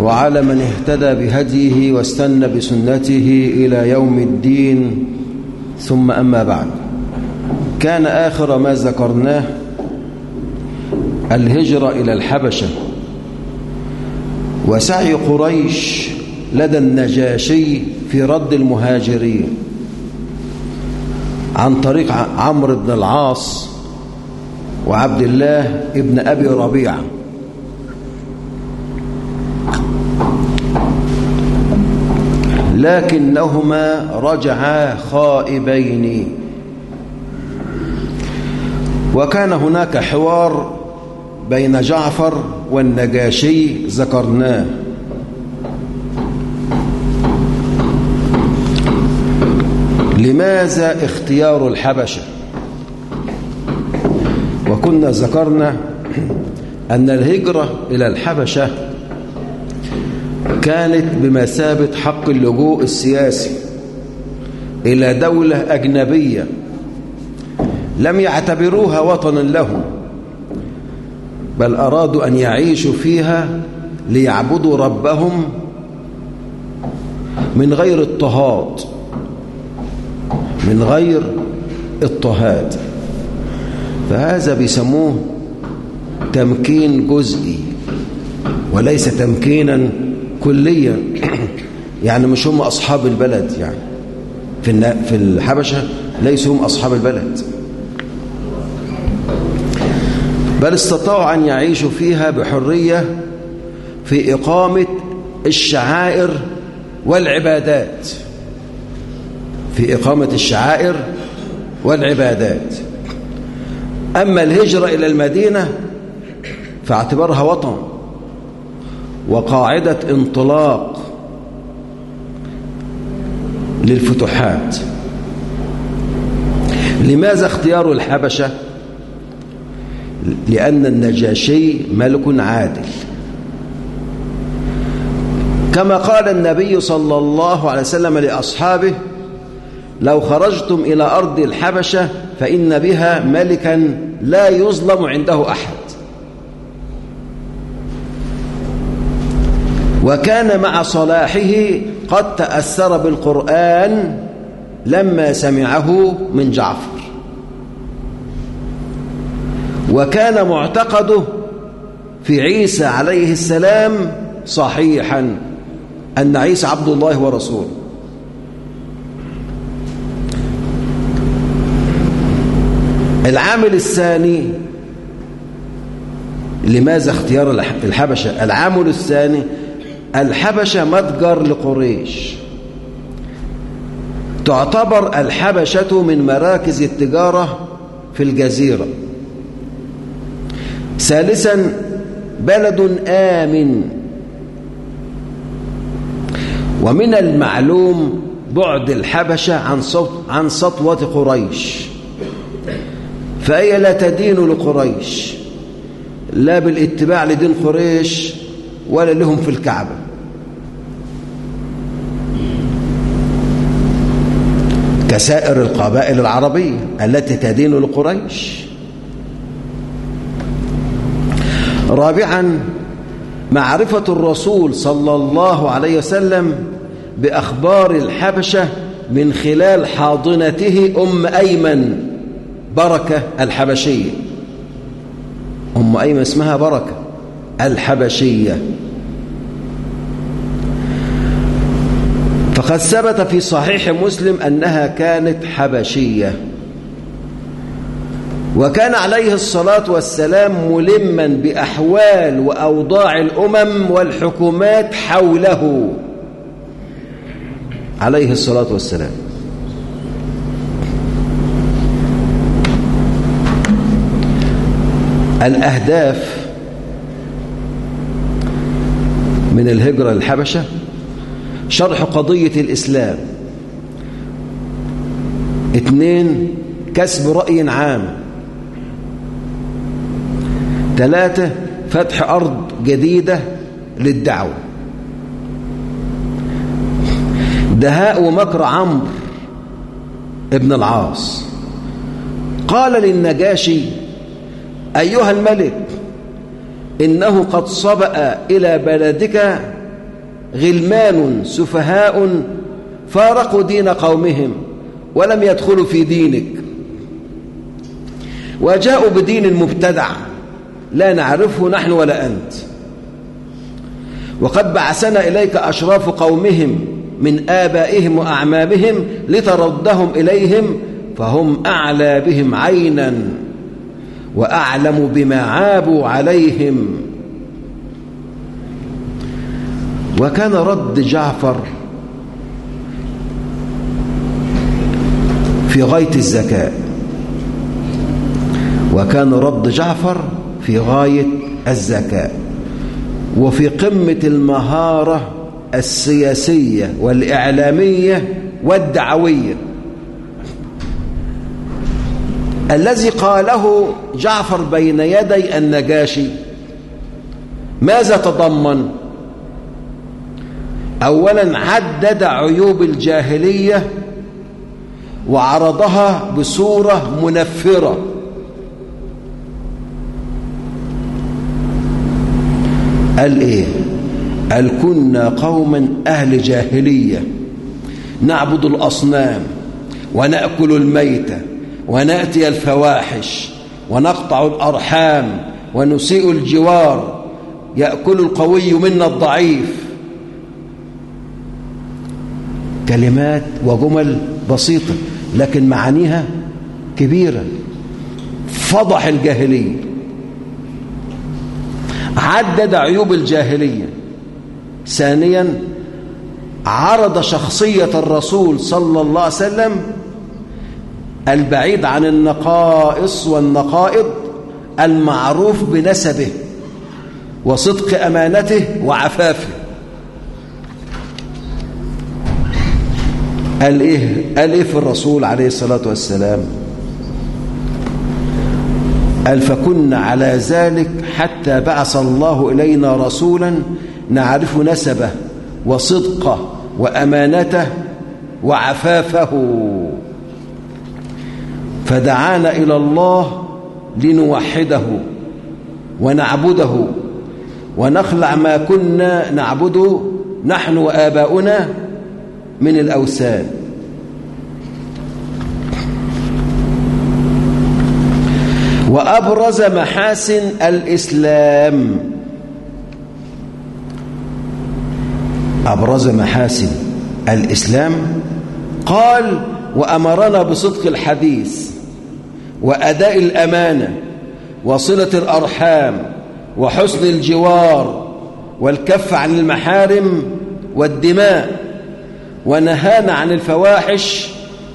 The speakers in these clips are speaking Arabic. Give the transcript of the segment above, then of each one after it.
وعلى من اهتدى بهديه واستنى بسنته إلى يوم الدين. ثم أما بعد. كان آخر ما ذكرناه الهجرة إلى الحبشة. وسعي قريش لدى النجاشي في رد المهاجرين. عن طريق عمرو بن العاص وعبد الله ابن أبي ربيعة. لكنهما رجعا خائبين. وكان هناك حوار بين جعفر والنجاشي ذكرناه. لماذا اختيار الحبشة؟ وكنا ذكرنا أن الهجرة إلى الحبشة كانت بمثابة حق اللجوء السياسي إلى دولة أجنبية لم يعتبروها وطنا لهم بل أرادوا أن يعيشوا فيها ليعبدوا ربهم من غير اضطهاد من غير اضطهاد فهذا بيسموه تمكين جزئي وليس تمكينا كليا يعني مش هم أصحاب البلد يعني. في في الحبشة ليسوا هم أصحاب البلد. بل استطاعوا أن يعيشوا فيها بحرية في إقامة الشعائر والعبادات. في إقامة الشعائر والعبادات. أما الهجرة إلى المدينة فاعتبرها وطن. وقاعدة انطلاق للفتوحات. لماذا اختيار الحبشة؟ لأن النجاشي ملك عادل. كما قال النبي صلى الله عليه وسلم لأصحابه لو خرجتم إلى أرض الحبشة فإن بها ملكا لا يظلم عنده أحد. وكان مع صلاحه قد تأثر بالقرآن لما سمعه من جعفر. وكان معتقده في عيسى عليه السلام صحيحا أن عيسى عبد الله ورسوله. العامل الثاني لماذا اختيار الحبشة؟ العامل الثاني الحبشة متجر لقريش. تعتبر الحبشة من مراكز التجارة في الجزيرة. ثالثا بلد آمن. ومن المعلوم بعد الحبشة عن عن سطوة قريش. فهي لا تدين لقريش. لا بالاتباع لدين قريش ولا لهم في الكعبة. كسائر القبائل العربية التي تدين لقريش. رابعا معرفة الرسول صلى الله عليه وسلم بأخبار الحبشة من خلال حاضنته أم أيمن بركة الحبشية. أم أيمن اسمها بركة الحبشية. فقد ثبت في صحيح مسلم أنها كانت حبشية. وكان عليه الصلاة والسلام ملما بأحوال وأوضاع الأمم والحكومات حوله. عليه الصلاة والسلام. الأهداف من الهجرة للحبشة شرح قضية الإسلام. اثنين كسب رأي عام. ثلاثة فتح أرض جديدة للدعوة. دهاء ومكر عمرو ابن العاص. قال للنجاشي أيها الملك إنه قد صبأ إلى بلدك غلمان سفهاء فارقوا دين قومهم ولم يدخلوا في دينك. وجاءوا بدين مبتدع. لا نعرفه نحن ولا أنت. وقد بعثنا إليك أشراف قومهم من آبائهم وأعمامهم لتردهم إليهم فهم أعلى بهم عينا وأعلم بما عابوا عليهم. وكان رد جعفر في غاية الذكاء وكان رد جعفر في غاية الذكاء وفي قمة المهارة السياسية والإعلامية والدعوية. الذي قاله جعفر بين يدي النجاشي ماذا تضمن؟ اولا عدد عيوب الجاهلية وعرضها بصورة منفرة. قال إيه؟ قال كنا قوما أهل جاهلية نعبد الأصنام ونأكل الميتة ونأتي الفواحش ونقطع الأرحام ونسيء الجوار يأكل القوي منا الضعيف. كلمات وجمل بسيطة لكن معانيها كبيرة. فضح الجاهلية. عدد عيوب الجاهلية. ثانيا عرض شخصية الرسول صلى الله عليه وسلم البعيد عن النقائص والنقائض المعروف بنسبه وصدق أمانته وعفافه. قال إيه؟ قال إيه في الرسول عليه الصلاة والسلام؟ قال فكنا على ذلك حتى بعث الله إلينا رسولا نعرف نسبه وصدقه وأمانته وعفافه. فدعانا إلى الله لنوحده ونعبده ونخلع ما كنا نعبده نحن وآباؤنا من الأوثان. وأبرز محاسن الإسلام. أبرز محاسن الإسلام. قال وأمرنا بصدق الحديث وأداء الأمانة وصلة الأرحام وحسن الجوار والكف عن المحارم والدماء. ونهانا عن الفواحش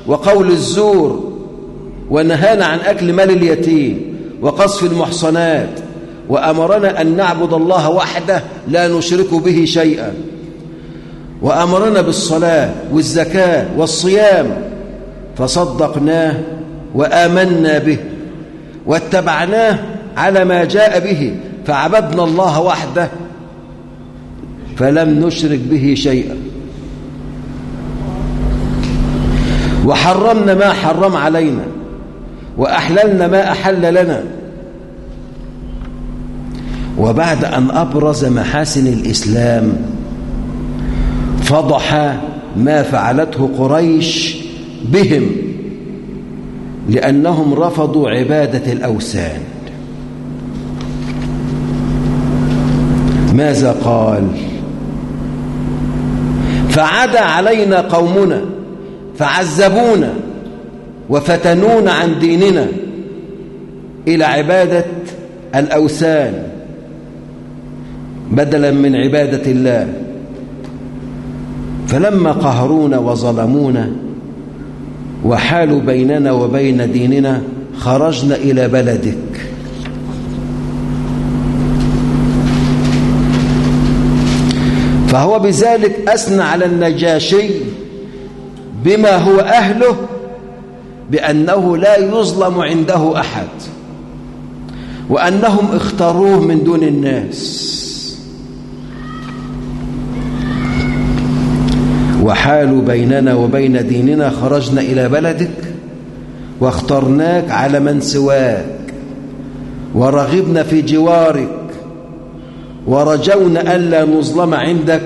وقول الزور ونهانا عن أكل مال اليتيم وقصف المحصنات وأمرنا أن نعبد الله وحده لا نشرك به شيئا. وأمرنا بالصلاة والزكاة والصيام فصدقناه وآمنا به واتبعناه على ما جاء به فعبدنا الله وحده فلم نشرك به شيئا. وحرمنا ما حرم علينا وأحللنا ما أحل لنا. وبعد أن أبرز محاسن الإسلام فضح ما فعلته قريش بهم لأنهم رفضوا عبادة الأوثان. ماذا قال؟ فعدا علينا قومنا فعذبونا وفتنونا عن ديننا إلى عبادة الأوثان بدلا من عبادة الله. فلما قهرونا وظلمونا وحالوا بيننا وبين ديننا خرجنا إلى بلدك. فهو بذلك أثنى على النجاشي بما هو أهله بأنه لا يظلم عنده أحد وأنهم اختاروه من دون الناس وحالوا بيننا وبين ديننا خرجنا إلى بلدك واخترناك على من سواك ورغبنا في جوارك ورجونا ألا نظلم عندك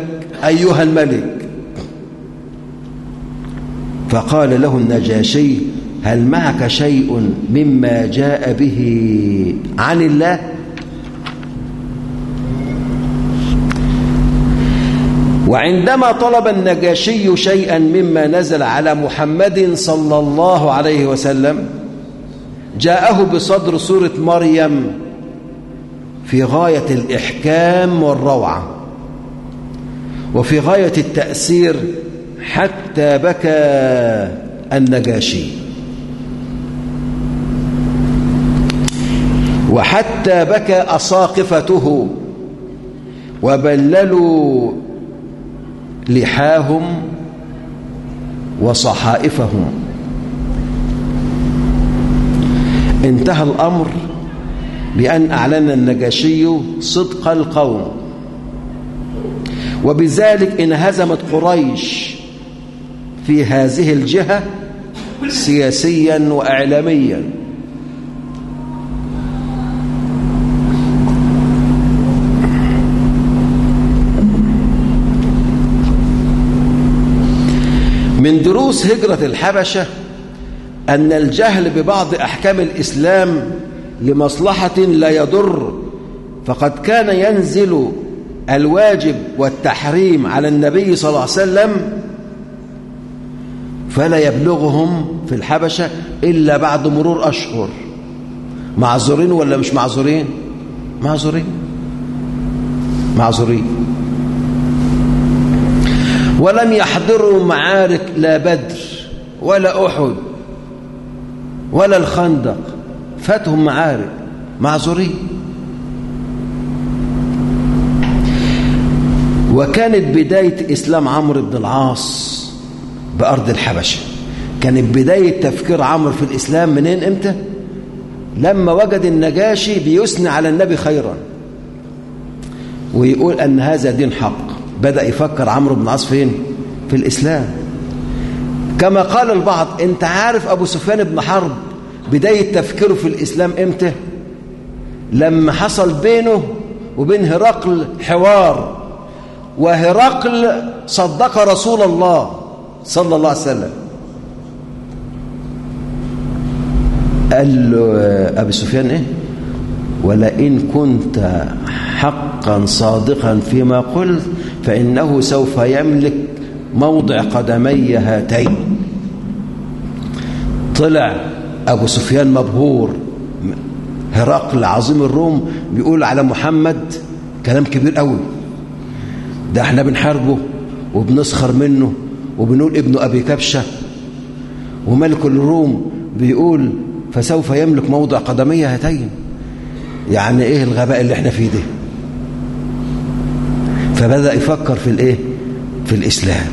أيها الملك فقال له النجاشي هل معك شيء مما جاء به عن الله؟ وعندما طلب النجاشي شيئا مما نزل على محمد صلى الله عليه وسلم جاءه بصدر سورة مريم في غاية الإحكام والروعة وفي غاية التأثير حتى بكى النجاشي وحتى بكى أساقفته وبللوا لحاهم وصحائفهم. انتهى الأمر بأن أعلن النجاشي صدق القوم. وبذلك انهزمت قريش في هذه الجهة سياسيا وإعلاميا. من دروس هجرة الحبشة أن الجهل ببعض أحكام الإسلام لمصلحة لا يضر فقد كان ينزل الواجب والتحريم على النبي صلى الله عليه وسلم فلا يبلغهم في الحبشة إلا بعد مرور أشهر. معذورين ولا مش معذورين؟ معذورين. معذورين. ولم يحضروا معارك لا بدر ولا أحد ولا الخندق. فاتهم معارك. معذورين. وكانت بداية إسلام عمرو بن العاص. بأرض الحبشة كانت بداية تفكير عمرو في الإسلام منين إمتى؟ لما وجد النجاشي بيثني على النبي خيرا ويقول أن هذا دين حق بدأ يفكر عمرو بن العاص فين؟ في الإسلام كما قال البعض أنت عارف أبو سفيان بن حرب بداية تفكيره في الإسلام إمتى؟ لما حصل بينه وبين هرقل حوار وهرقل صدق رسول الله صلى الله عليه وسلم. قال له أبي سفيان إيه؟ ولئن كنت حقا صادقا فيما قلت فإنه سوف يملك موضع قدمي هاتين. طلع أبو سفيان مبهور هرقل عظيم الروم بيقول على محمد كلام كبير قوي. ده إحنا بنحاربه وبنسخر منه وبنقول ابن أبي كبشة. وملك الروم بيقول فسوف يملك موضع قدمي هاتين. يعني إيه الغباء اللي إحنا فيه ده؟ فبدأ يفكر في الإيه؟ في الإسلام.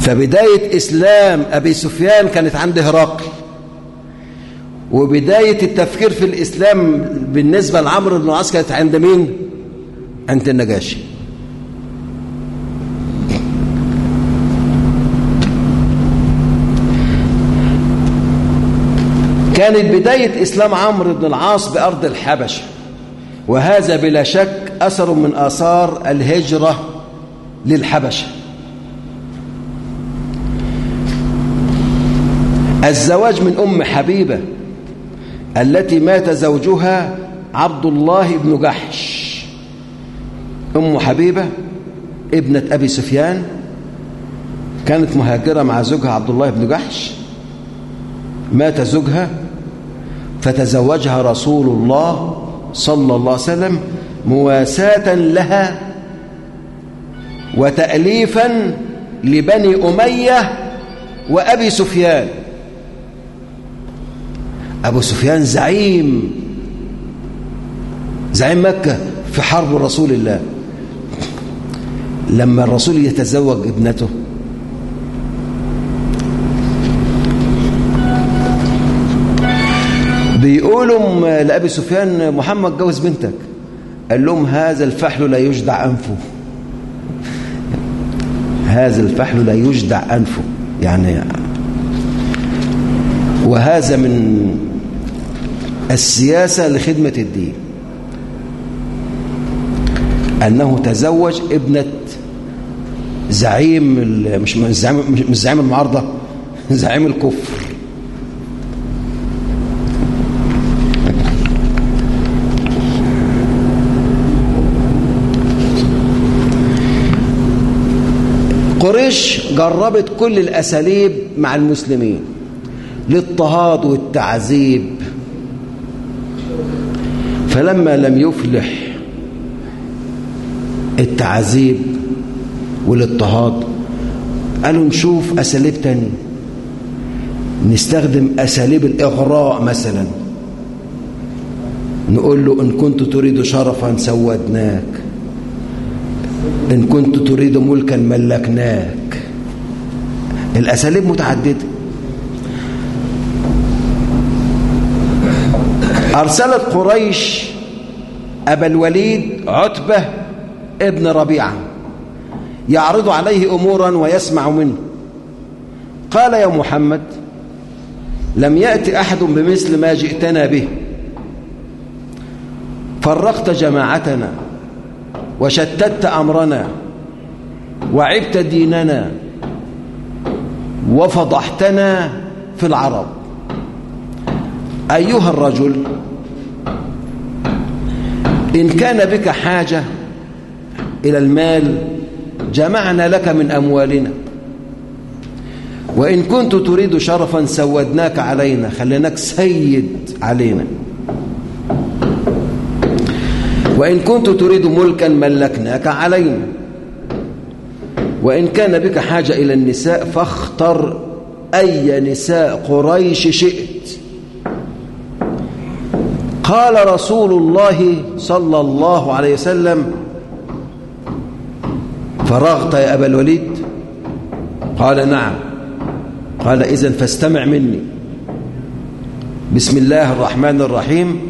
فبداية إسلام أبي سفيان كانت عند هرقل. وبداية التفكير في الإسلام بالنسبة لعمرو بن العاص كانت عند مين؟ عند النجاشي. كانت بداية إسلام عمرو بن العاص بأرض الحبشة. وهذا بلا شك أثر من آثار الهجرة للحبشة. الزواج من أم حبيبة التي مات زوجها عبد الله بن جحش. أم حبيبة ابنة أبي سفيان كانت مهاجرة مع زوجها عبد الله بن جحش. مات زوجها فتزوجها رسول الله صلى الله عليه وسلم مواساة لها وتأليفا لبني أمية وأبي سفيان. أبو سفيان زعيم زعيم مكة في حرب رسول الله. لما الرسول يتزوج ابنته لأبي سفيان محمد جوز بنتك. قال لهم هذا الفحل لا يجدع أنفه. هذا الفحل لا يجدع أنفه. يعني وهذا من السياسة لخدمة الدين. أنه تزوج ابنة زعيم مش زعيم مش زعيم المعارضة زعيم الكفر. قريش جربت كل الأساليب مع المسلمين للاضطهاد والتعذيب. فلما لم يفلح التعذيب والاضطهاد قالوا نشوف أساليب تانية. نستخدم أساليب الإغراء مثلا. نقول له إن كنت تريد شرفا سودناك. إن كنت تريد ملكا ملكناك. الأساليب متعددة. أرسلت قريش أبا الوليد عتبة ابن ربيعة يعرض عليه أمورا ويسمع منه. قال يا محمد لم يأتي أحد بمثل ما جئتنا به. فرقت جماعتنا وشتت أمرنا وعبت ديننا وفضحتنا في العرب. أيها الرجل إن كان بك حاجة إلى المال جمعنا لك من أموالنا. وإن كنت تريد شرفا سودناك علينا خليناك سيد علينا. وإن كنت تريد ملكا ملكناك علينا. وإن كان بك حاجة إلى النساء فاختر أي نساء قريش شئت. قال رسول الله صلى الله عليه وسلم فرغت يا أبا الوليد. قال نعم. قال إذن فاستمع مني. بسم الله الرحمن الرحيم.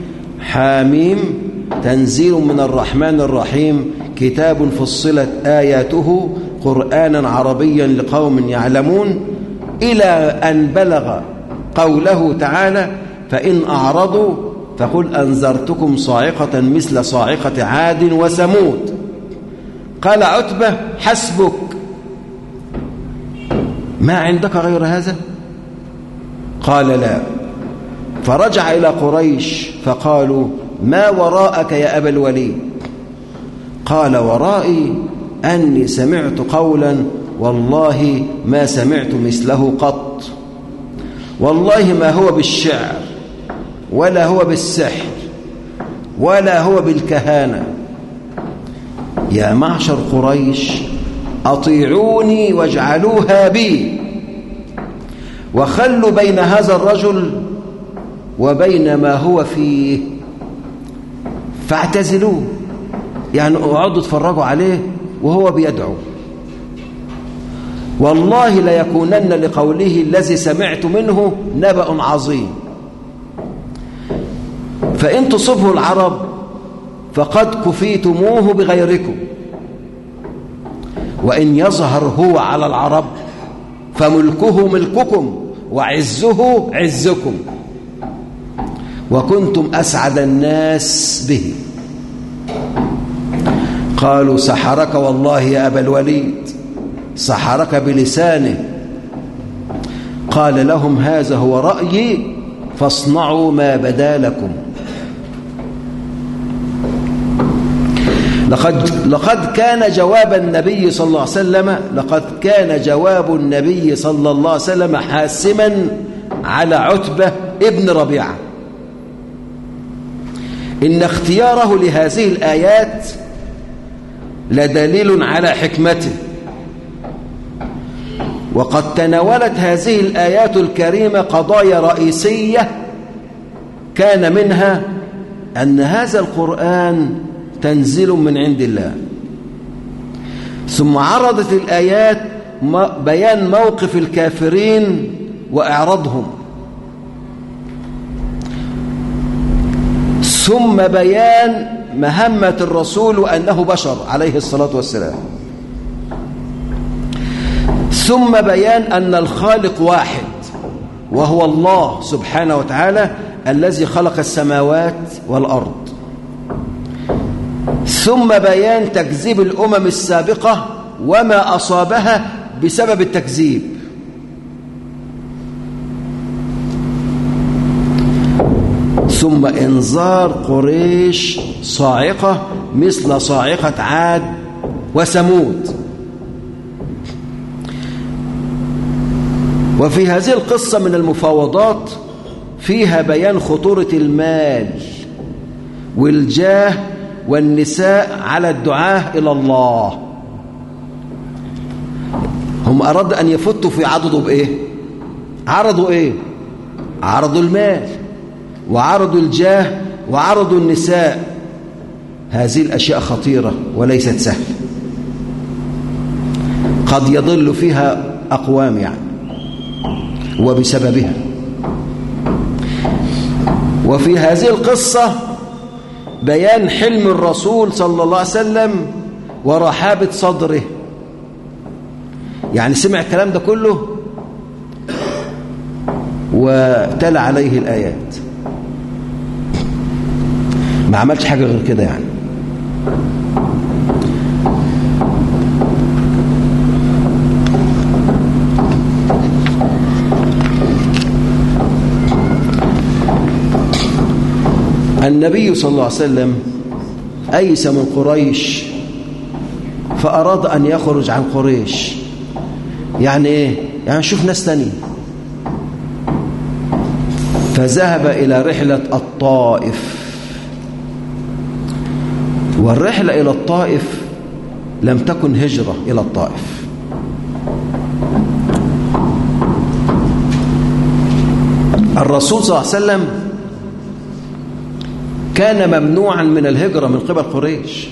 حاميم. تنزيل من الرحمن الرحيم كتاب فصلت آياته قرآنا عربيا لقوم يعلمون إلى أن بلغ قوله تعالى فإن أعرضوا فقل أنذرتكم صاعقة مثل صاعقة عاد وثمود قال عتبة حسبك ما عندك غير هذا؟ قال لا فرجع إلى قريش فقالوا ما وراءك يا أبا الوليد؟ قال ورائي أني سمعت قولا والله ما سمعت مثله قط. والله ما هو بالشعر ولا هو بالسحر ولا هو بالكهانة. يا معشر قريش أطيعوني واجعلوها بي. وخلوا بين هذا الرجل وبين ما هو فيه. فاعتزلوه. يعني اقعدوا اتفرجوا عليه وهو بيدعو. والله ليكونن لقوله الذي سمعت منه نبأ عظيم. فإن تصبه العرب فقد كفيتموه بغيركم. وإن يظهر هو على العرب فملكه ملككم وعزه عزكم. وكنتم أسعد الناس به. قالوا سحرك والله يا أبا الوليد سحرك بلسانه. قال لهم هذا هو رأيي فاصنعوا ما بدا لكم. لقد لقد كان جواب النبي صلى الله عليه وسلم لقد كان جواب النبي صلى الله عليه وسلم حاسما على عتبة ابن ربيعة. إن اختياره لهذه الآيات لدليل على حكمته. وقد تناولت هذه الآيات الكريمة قضايا رئيسية كان منها أن هذا القرآن تنزيل من عند الله. ثم عرضت الآيات بيان موقف الكافرين وإعراضهم. ثم بيان مهمة الرسول وأنه بشر عليه الصلاة والسلام. ثم بيان أن الخالق واحد وهو الله سبحانه وتعالى الذي خلق السماوات والأرض. ثم بيان تكذيب الأمم السابقة وما أصابها بسبب التكذيب. ثم إنذار قريش صاعقة مثل صاعقة عاد وثمود. وفي هذه القصة من المفاوضات فيها بيان خطورة المال والجاه والنساء على الدعاة إلى الله. هم أراد أن يفتوا في عضده بإيه عرضوا إيه؟ عرضوا المال. وعرضوا الجاه وعرضوا النساء. هذه الأشياء خطيرة وليست سهلة. قد يضل فيها أقوام يعني وبسببها. وفي هذه القصة بيان حلم الرسول صلى الله عليه وسلم ورحابة صدره. يعني سمع الكلام ده كله وتلا عليه الآيات. ما عملش حاجة غير كده يعني. النبي صلى الله عليه وسلم أيس من قريش فأراد أن يخرج عن قريش. يعني إيه؟ يعني شوف ناس تانية. فذهب إلى رحلة الطائف. والرحلة إلى الطائف لم تكن هجرة إلى الطائف. الرسول صلى الله عليه وسلم كان ممنوعا من الهجرة من قبل قريش.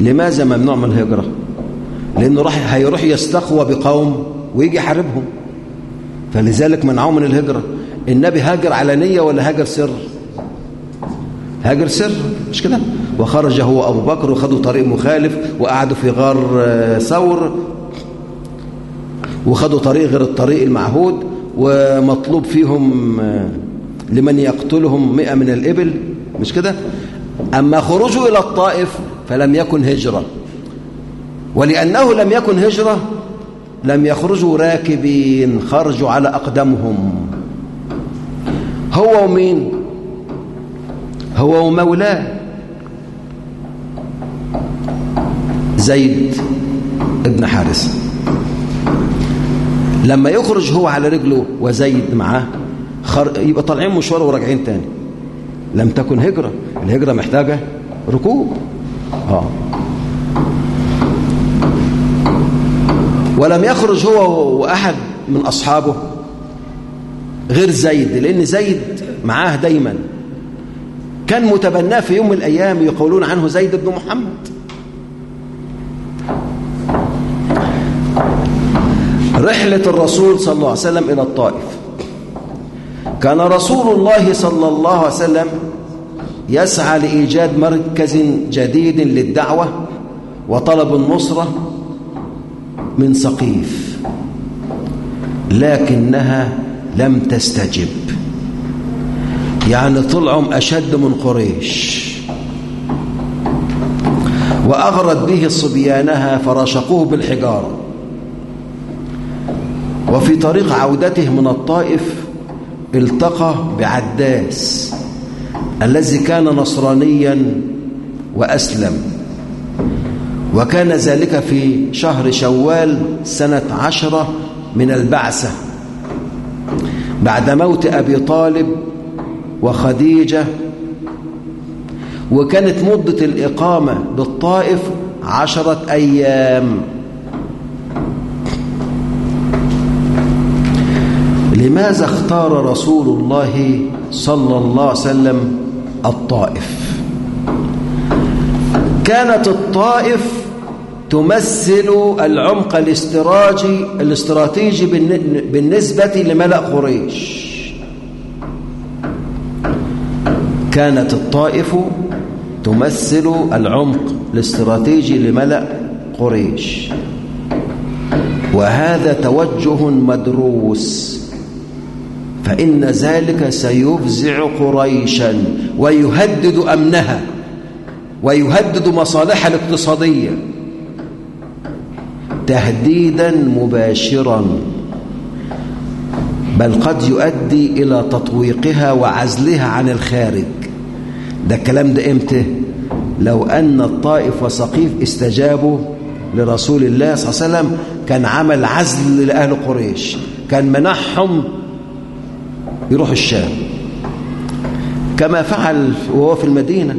لماذا ممنوع من الهجرة؟ لأنه راح هيروح يستقوى بقوم ويجي يحاربهم. فلذلك منعوه من الهجرة. النبي هاجر علانية ولا هاجر سر؟ هاجر سر مش كده؟ وخرج هو أبو بكر وخدوا طريق مخالف وقعدوا في غار ثور. وخدوا طريق غير الطريق المعهود ومطلوب فيهم لمن يقتلهم مئة من الإبل. مش كده؟ أما خروجوا إلى الطائف فلم يكن هجرة. ولأنه لم يكن هجرة لم يخرجوا راكبين خرجوا على أقدمهم. هو ومين؟ هو ومولاه. زيد ابن حارثة لما يخرج هو على رجله وزيد معاه خر... يبقى طالعين مشوار وراجعين تاني. لم تكن هجرة. الهجرة محتاجة ركوب. آه. ولم يخرج هو وأحد من أصحابه غير زيد لأن زيد معاه دايما. كان متبناه في يوم من الأيام يقولون عنه زيد بن محمد. رحلة الرسول صلى الله عليه وسلم إلى الطائف. كان رسول الله صلى الله عليه وسلم يسعى لإيجاد مركز جديد للدعوة وطلب النصرة من سقيف لكنها لم تستجب. يعني طلعوا أشد من قريش. وأغرت به صبيانها فرشقوه بالحجارة. وفي طريق عودته من الطائف التقى بعداس الذي كان نصرانيا وأسلم. وكان ذلك في شهر شوال سنة عشرة من البعثة. بعد موت أبي طالب وخديجة وكانت مدة الإقامة بالطائف عشرة أيام. لماذا اختار رسول الله صلى الله عليه وسلم الطائف؟ كانت الطائف تمثل العمق الاستراتيجي الاستراتيجي بالنسبة لملأ قريش. كانت الطائف تمثل العمق الاستراتيجي لملأ قريش. وهذا توجه مدروس فإن ذلك سيفزع قريشا ويهدد أمنها ويهدد مصالحها الاقتصادية تهديدا مباشرا بل قد يؤدي إلى تطويقها وعزلها عن الخارج. ده الكلام ده إمتى؟ لو أن الطائف وسقيف استجابوا لرسول الله صلى الله عليه وسلم كان عمل عزل لأهل قريش كان منحهم يروح الشام. كما فعل وهو في المدينة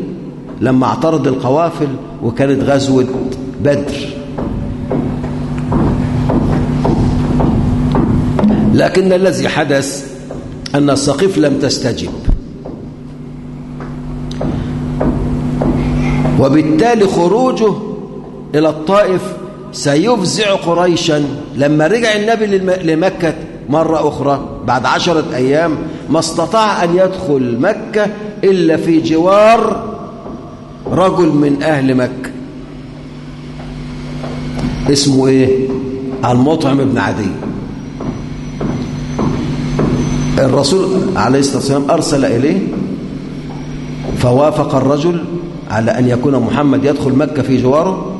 لما اعترض القوافل وكانت غزوة بدر. لكن الذي حدث أن السقيف لم تستجب. وبالتالي خروجه إلى الطائف سيفزع قريشا. لما رجع النبي لمكة مرة أخرى بعد عشرة أيام ما استطاع أن يدخل مكة إلا في جوار رجل من أهل مكة. اسمه إيه؟ المطعم بن عدي. الرسول عليه الصلاة والسلام أرسل إليه فوافق الرجل على أن يكون محمد يدخل مكة في جواره.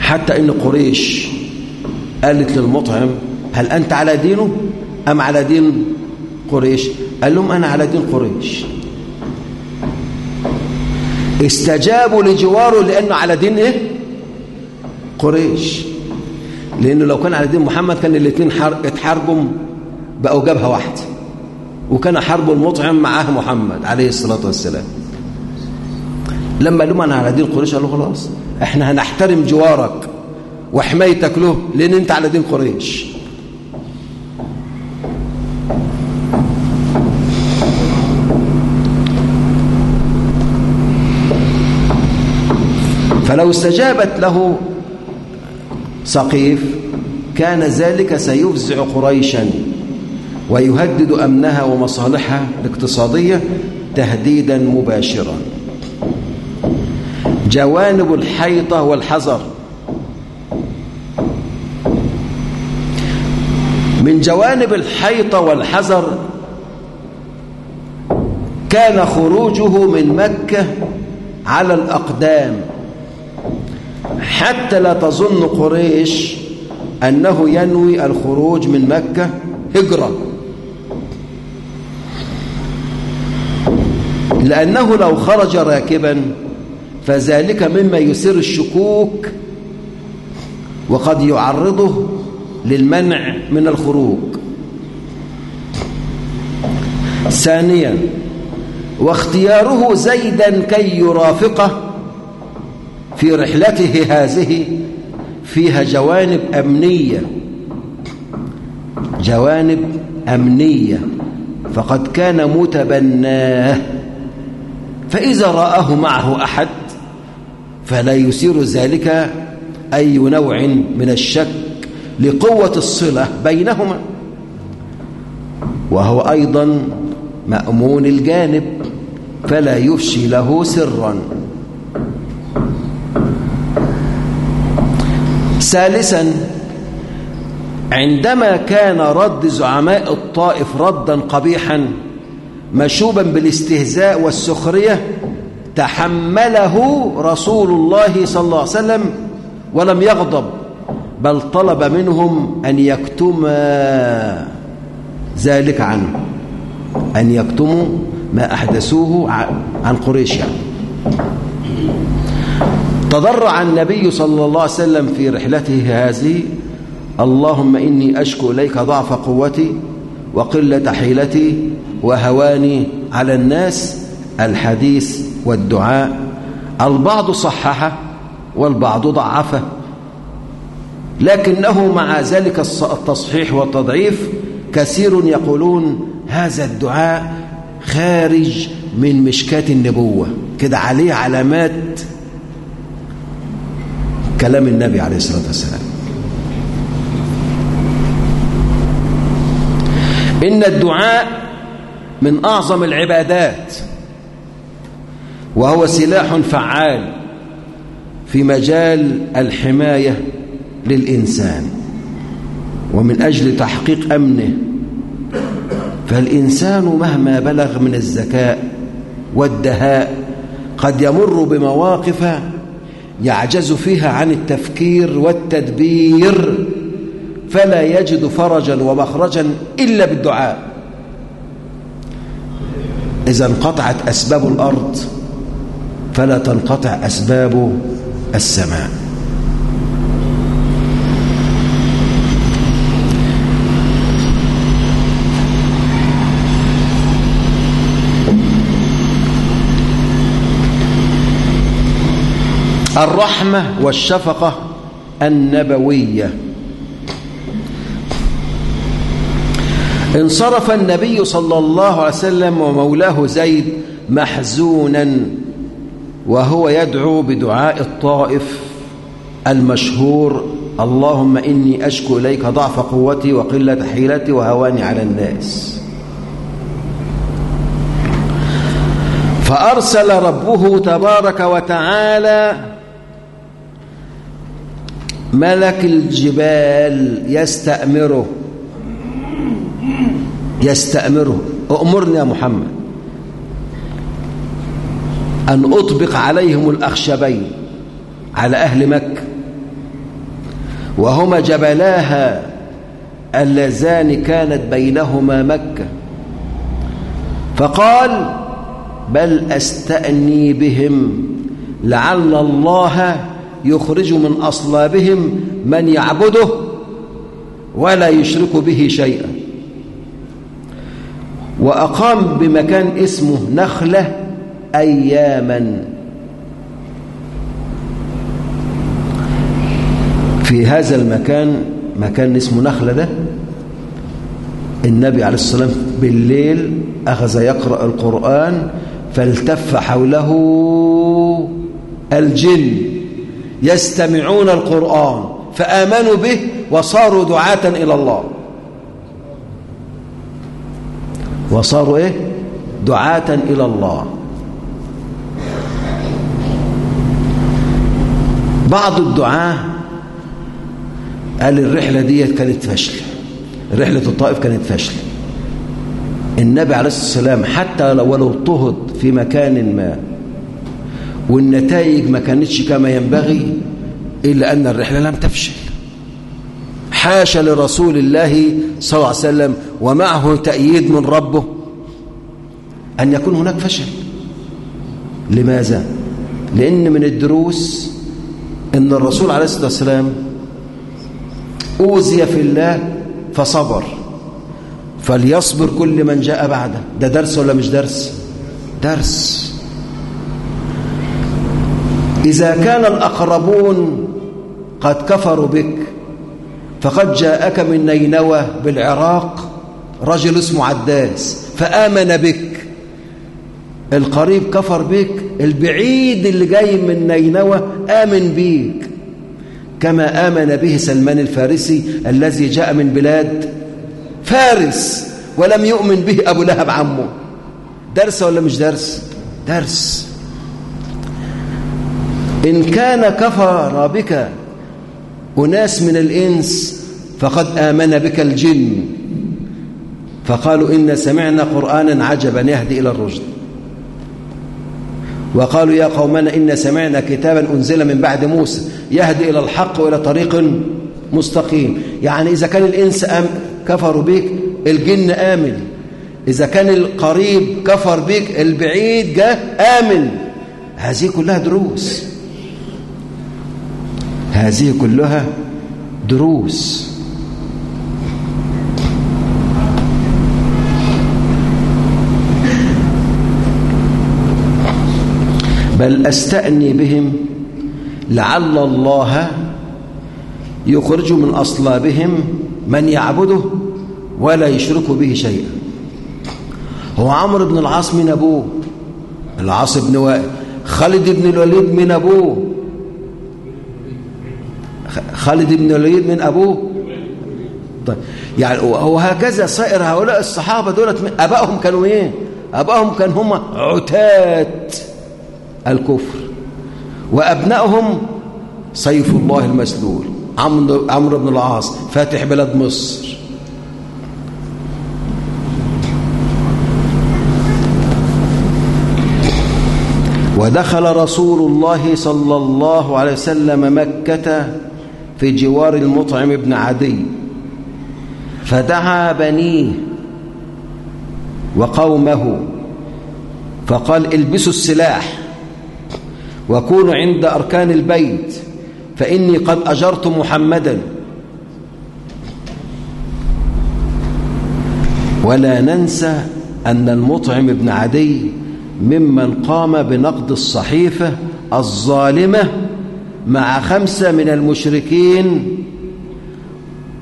حتى إن قريش قالت للمطعم هل أنت على دينه أم على دين قريش؟ قال لهم أنا على دين قريش. استجابوا لجواره لأنه على دين إيه؟ قريش. لأنه لو كان على دين محمد كان الاثنين اتحاربوا بقوا جبهة واحدة. وكان حرب المطعم معاه محمد عليه الصلاة والسلام. لما لهم أنا على دين قريش قالوا خلاص إحنا هنحترم جوارك وحمايتك له لأن أنت على دين قريش. فلو استجابت له سقيف كان ذلك سيفزع قريشا ويهدد أمنها ومصالحها الاقتصادية تهديدا مباشرا. جوانب الحيطة والحذر. من جوانب الحيطة والحذر كان خروجه من مكة على الأقدام. حتى لا تظن قريش أنه ينوي الخروج من مكة هجرة. لأنه لو خرج راكبا فذلك مما يثير الشكوك وقد يعرضه للمنع من الخروج. ثانيا واختياره زيدا كي يرافقه في رحلته هذه فيها جوانب أمنية جوانب أمنية فقد كان متبناه فإذا رآه معه أحد فلا يثير ذلك أي نوع من الشك لقوة الصلة بينهما وهو أيضا مأمون الجانب فلا يفشي له سرا. ثالثا عندما كان رد زعماء الطائف ردا قبيحا مشوبا بالاستهزاء والسخرية تحمله رسول الله صلى الله عليه وسلم ولم يغضب بل طلب منهم أن يكتما ذلك عنه أن يكتموا ما أحدثوه عن قريش. يعني تضرع النبي صلى الله عليه وسلم في رحلته هذه اللهم إني أشكو إليك ضعف قوتي وقلة حيلتي وهواني على الناس الحديث والدعاء. البعض صححه والبعض ضعفه لكنه مع ذلك التصحيح والتضعيف كثير يقولون هذا الدعاء خارج من مشكات النبوة. كده عليه علامات كلام النبي عليه الصلاة والسلام. إن الدعاء من أعظم العبادات وهو سلاح فعال في مجال الحماية للإنسان ومن أجل تحقيق أمنه فالإنسان مهما بلغ من الذكاء والدهاء قد يمر بمواقف يعجز فيها عن التفكير والتدبير فلا يجد فرجا ومخرجا إلا بالدعاء. إذا انقطعت أسباب الأرض فلا تنقطع أسباب السماء. الرحمة والشفقة النبوية. انصرف النبي صلى الله عليه وسلم ومولاه زيد محزونا وهو يدعو بدعاء الطائف المشهور اللهم إني أشكو إليك ضعف قوتي وقلة حيلتي وهواني على الناس. فأرسل ربه تبارك وتعالى ملك الجبال يستأمره. يستأمره. أمرني يا محمد أن أطبق عليهم الأخشبين على أهل مكة. وهما جبلاها اللذان كانت بينهما مكة. فقال بل أستأني بهم لعل الله يخرج من أصلابهم من يعبده ولا يشرك به شيئا. وأقام بمكان اسمه نخلة أياما. في هذا المكان مكان اسمه نخلة ده النبي عليه الصلاة والسلام بالليل أخذ يقرأ القرآن فالتف حوله الجن. يستمعون القرآن فآمنوا به وصاروا دعاة إلى الله. وصاروا إيه؟ دعاة إلى الله. بعض الدعاة قال الرحلة دي كانت فشل رحلة الطائف كانت فشل النبي عليه الصلاة والسلام حتى ولو اضطهد في مكان ما والنتائج ما كانتش كما ينبغي إلا أن الرحلة لم تفشل. حاشا لرسول الله صلى الله عليه وسلم ومعه تأييد من ربه أن يكون هناك فشل. لماذا؟ لأن من الدروس أن الرسول عليه الصلاة والسلام أوذي في الله فصبر فليصبر كل من جاء بعده. ده درس ولا مش درس؟ درس. إذا كان الأقربون قد كفروا بك فقد جاءك من نينوى بالعراق رجل اسمه عداس فآمن بك. القريب كفر بك البعيد اللي جاي من نينوى آمن بيك. كما آمن به سلمان الفارسي الذي جاء من بلاد فارس ولم يؤمن به أبو لهب عمه. درس ولا مش درس؟ درس. إن كان كفر بك أناس من الإنس فقد آمن بك الجن. فقالوا إن سمعنا قرآنا عجبا يهدي إلى الرشد. وقالوا يا قومنا إن سمعنا كتابا أنزل من بعد موسى يهدي إلى الحق وإلى طريق مستقيم. يعني إذا كان الإنس أم كفروا بك الجن آمن. إذا كان القريب كفر بك البعيد جاء آمن. هذه كلها دروس. هذه كلها دروس. بل أستأني بهم لعل الله يخرج من أصلابهم من يعبده ولا يشرك به شيئا. هو عمرو بن العاص من أبوه العاص بن وائل خالد بن الوليد من أبوه خالد بن الوليد من أبوه. طيب. يعني وهكذا سائر هؤلاء الصحابة دولت أبائهم كانوا إيه أبائهم كان هم عتاة الكفر. وأبنائهم سيف الله المسلول عمرو بن العاص فاتح بلاد مصر. ودخل رسول الله صلى الله عليه وسلم مكة في جوار المطعم بن عدي فدعا بنيه وقومه فقال البسوا السلاح وكونوا عند أركان البيت فإني قد أجرت محمدا ولا ننسى أن المطعم بن عدي ممن قام بنقد الصحيفة الظالمة مع خمسة من المشركين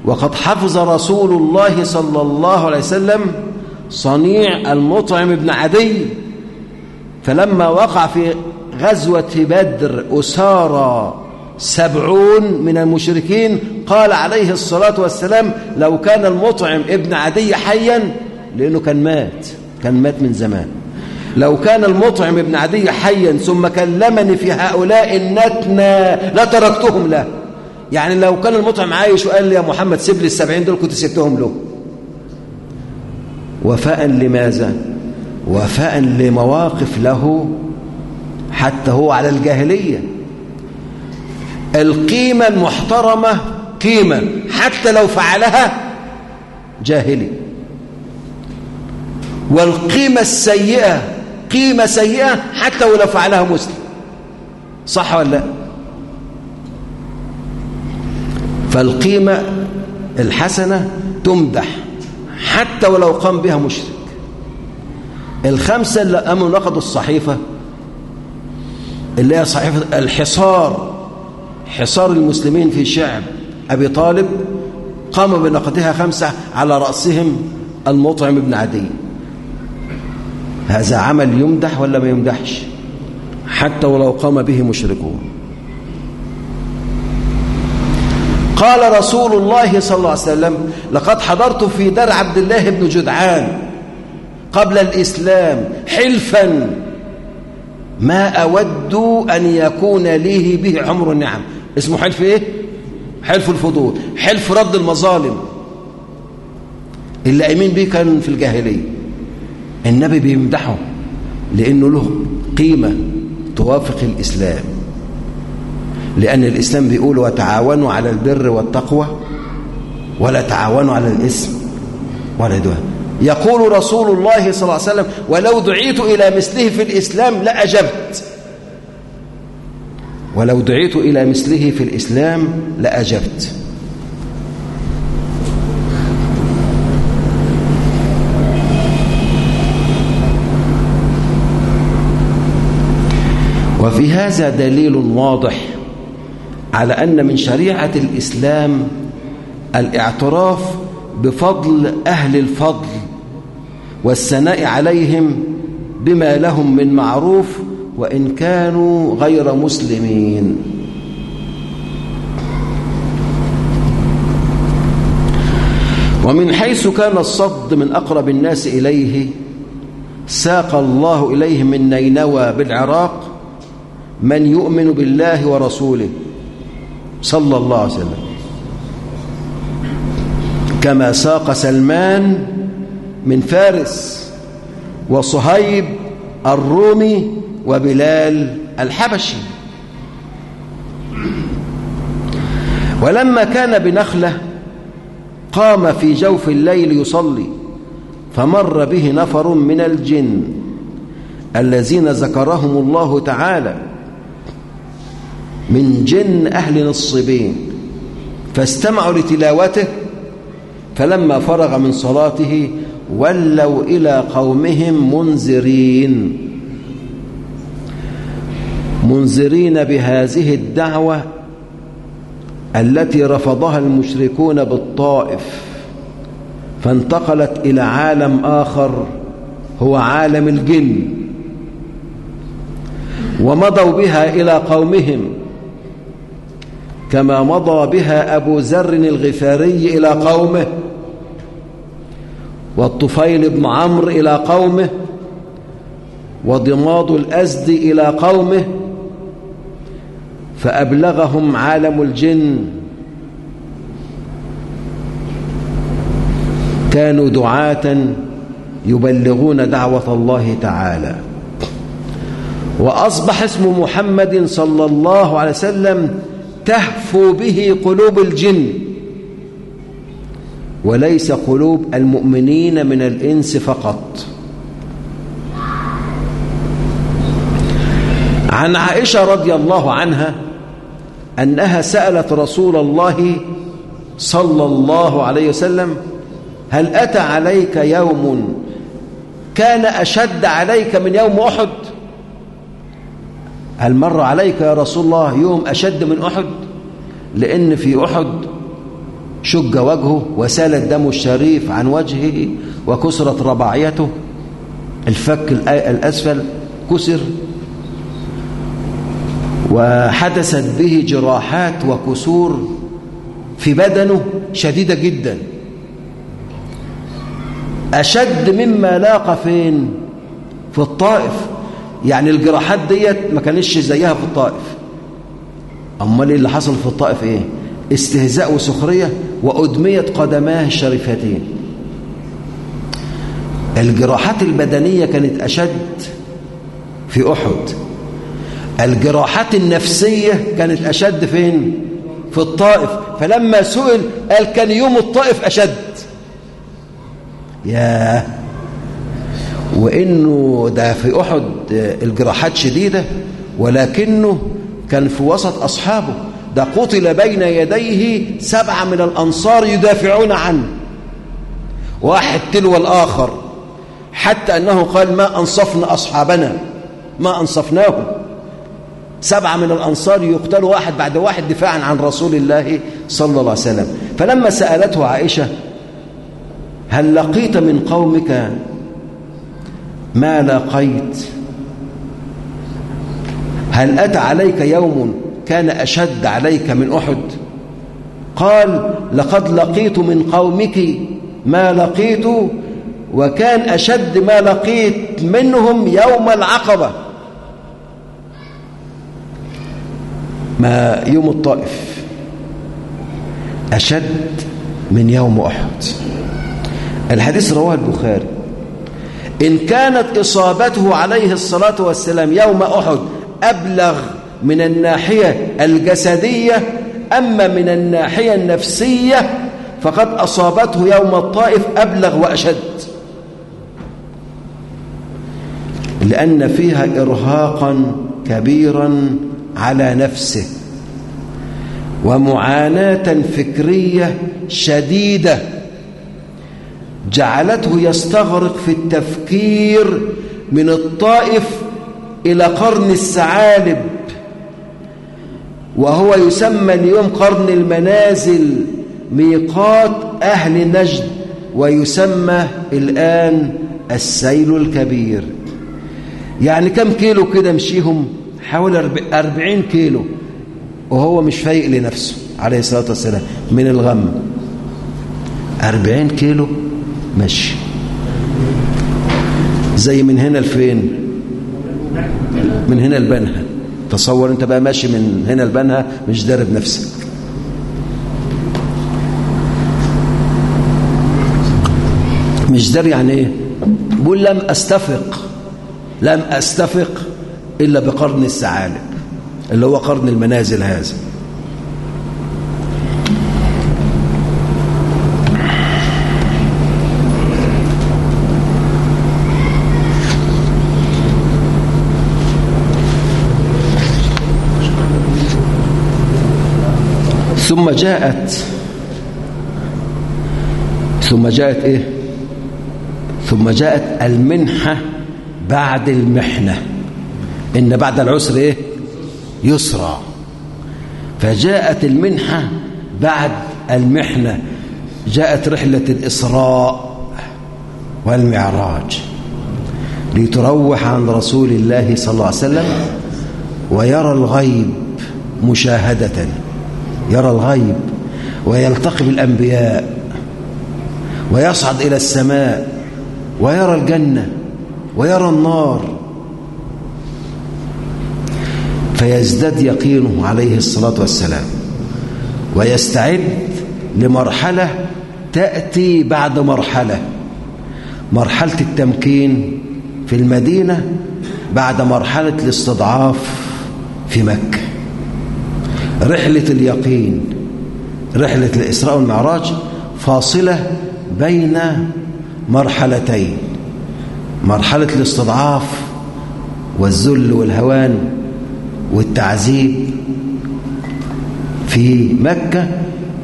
وقد حفظ رسول الله صلى الله عليه وسلم صنيع المطعم بن عدي. فلما وقع في غزوة بدر أسارى سبعون من المشركين قال عليه الصلاة والسلام لو كان المطعم ابن عدي حيا لأنه كان مات كان مات من زمان. لو كان المطعم ابن عدي حيا ثم كلمني في هؤلاء النتنى لتركتهم له. يعني لو كان المطعم عايش وقال لي يا محمد سيب لي السبعين دول كنت سبتهم له. وفاء لماذا؟ وفاء لمواقف له حتى هو على الجاهلية. القيمة المحترمة قيمة حتى لو فعلها جاهلي. والقيمة السيئة قيمة سيئة حتى ولو فعلها مسلم. صح ولا لا؟ فالقيمة الحسنة تمدح حتى ولو قام بها مشرك. الخمسة اللي قاموا نقضوا الصحيفة اللي هي صحيفة الحصار حصار المسلمين في شعب أبي طالب قاموا بنقدها خمسة على رأسهم المطعم بن عدي. هذا عمل يمدح ولا ما يمدحش؟ حتى ولو قام به مشركون. قال رسول الله صلى الله عليه وسلم لقد حضرت في دار عبد الله بن جدعان قبل الإسلام حلفا. ما أود أن يكون لي به عمر النعم. اسمه حلف إيه؟ حلف الفضول حلف رد المظالم. اللي قايمين بيه كان في الجاهلية. النبي بيمدحه لأنه له قيمة توافق الإسلام. لأن الإسلام بيقول وتعاونوا على البر والتقوى ولا تعاونوا على الإثم ولا دهن يقول رسول الله صلى الله عليه وسلم ولو دعيت إلى مثله في الإسلام لأجبت. ولو دعيت إلى مثله في الإسلام لأجبت. وفي هذا دليل واضح على أن من شريعة الإسلام الاعتراف بفضل أهل الفضل والثناء عليهم بما لهم من معروف وإن كانوا غير مسلمين. ومن حيث كان الصد من أقرب الناس إليه ساق الله إليه من نينوى بالعراق من يؤمن بالله ورسوله صلى الله عليه وسلم. كما ساق سلمان من فارس وصهيب الرومي وبلال الحبشي. ولما كان بنخلة قام في جوف الليل يصلي فمر به نفر من الجن الذين ذكرهم الله تعالى. من جن أهل نصبين فاستمعوا لتلاوته فلما فرغ من صلاته ولوا إلى قومهم منذرين. منذرين بهذه الدعوة التي رفضها المشركون بالطائف فانتقلت إلى عالم آخر هو عالم الجن ومضوا بها إلى قومهم. كما مضى بها أبو ذر الغفاري إلى قومه والطفيل بن عمرو إلى قومه وضماض الأزد إلى قومه فأبلغهم عالم الجن كانوا دعاة يبلغون دعوة الله تعالى. وأصبح اسم محمد صلى الله عليه وسلم تهفو به قلوب الجن. وليس قلوب المؤمنين من الإنس فقط. عن عائشة رضي الله عنها أنها سألت رسول الله صلى الله عليه وسلم هل أتى عليك يوم؟ كان أشد عليك من يوم أحد؟ هل مر عليك يا رسول الله يوم أشد من أحد؟ لأن في أحد شج وجهه وسال الدم الشريف عن وجهه وكسرت رباعيته. الفك الأسفل كسر. وحدثت به جراحات وكسور في بدنه شديدة جدا. أشد مما لاقى فين؟ في الطائف. يعني الجراحات ديت ما كانش زيها في الطائف. أمال اللي حصل في الطائف إيه؟ استهزاء وسخرية وأدمية قدماه الشريفتين. الجراحات البدنية كانت أشد في أحد. الجراحات النفسية كانت أشد فين؟ في الطائف. فلما سئل قال كان يوم الطائف أشد. ياه. وإنه ده في أحد الجراحات شديدة ولكنه كان في وسط أصحابه. ده قتل بين يديه سبعة من الأنصار يدافعون عنه. واحد تلو الآخر حتى أنه قال ما أنصفنا أصحابنا ما أنصفناهم سبعة من الأنصار يقتل واحد بعد واحد دفاعا عن رسول الله صلى الله عليه وسلم. فلما سألته عائشة هل لقيت من قومك ما لقيت هل أتى عليك يوم كان أشد عليك من أحد؟ قال لقد لقيت من قومك ما لقيت وكان أشد ما لقيت منهم يوم العقبة. ما يوم الطائف؟ أشد من يوم أحد. الحديث رواه البخاري. إن كانت إصابته عليه الصلاة والسلام يوم أحد أبلغ من الناحية الجسدية أما من الناحية النفسية فقد أصابته يوم الطائف أبلغ وأشد. لأن فيها إرهاقا كبيرا على نفسه ومعاناة فكرية شديدة جعلته يستغرق في التفكير من الطائف إلى قرن الثعالب وهو يسمى اليوم قرن المنازل ميقات أهل نجد ويسمى الآن السيل الكبير. يعني كم كيلو كده مشيهم؟ حوالي أربعين كيلو وهو مش فايق لنفسه عليه الصلاة والسلام من الغم. أربعين كيلو؟ مشي زي من هنا لفين؟ من هنا لبنها. تصور انت بقى ماشي من هنا لبنها مش دارب نفسك مش دار يعني إيه؟ بقول لم أستفق لم أستفق إلا بقرن الثعالب اللي هو قرن المنازل هذا. ثم جاءت. ثم جاءت إيه؟ ثم جاءت المنحة بعد المحنة. إن بعد العسر إيه؟ يسرى فجاءت المنحة بعد المحنة. جاءت رحلة الإسراء والمعراج لتروح عن رسول الله صلى الله عليه وسلم ويرى الغيب مشاهدة. يرى الغيب ويلتقي بالأنبياء ويصعد إلى السماء ويرى الجنة ويرى النار. فيزداد يقينه عليه الصلاة والسلام ويستعد لمرحلة تأتي بعد مرحلة مرحلة التمكين في المدينة بعد مرحلة الاستضعاف في مكة. رحلة اليقين رحلة الإسراء والمعراج فاصلة بين مرحلتين مرحلة الاستضعاف والذل والهوان والتعذيب في مكة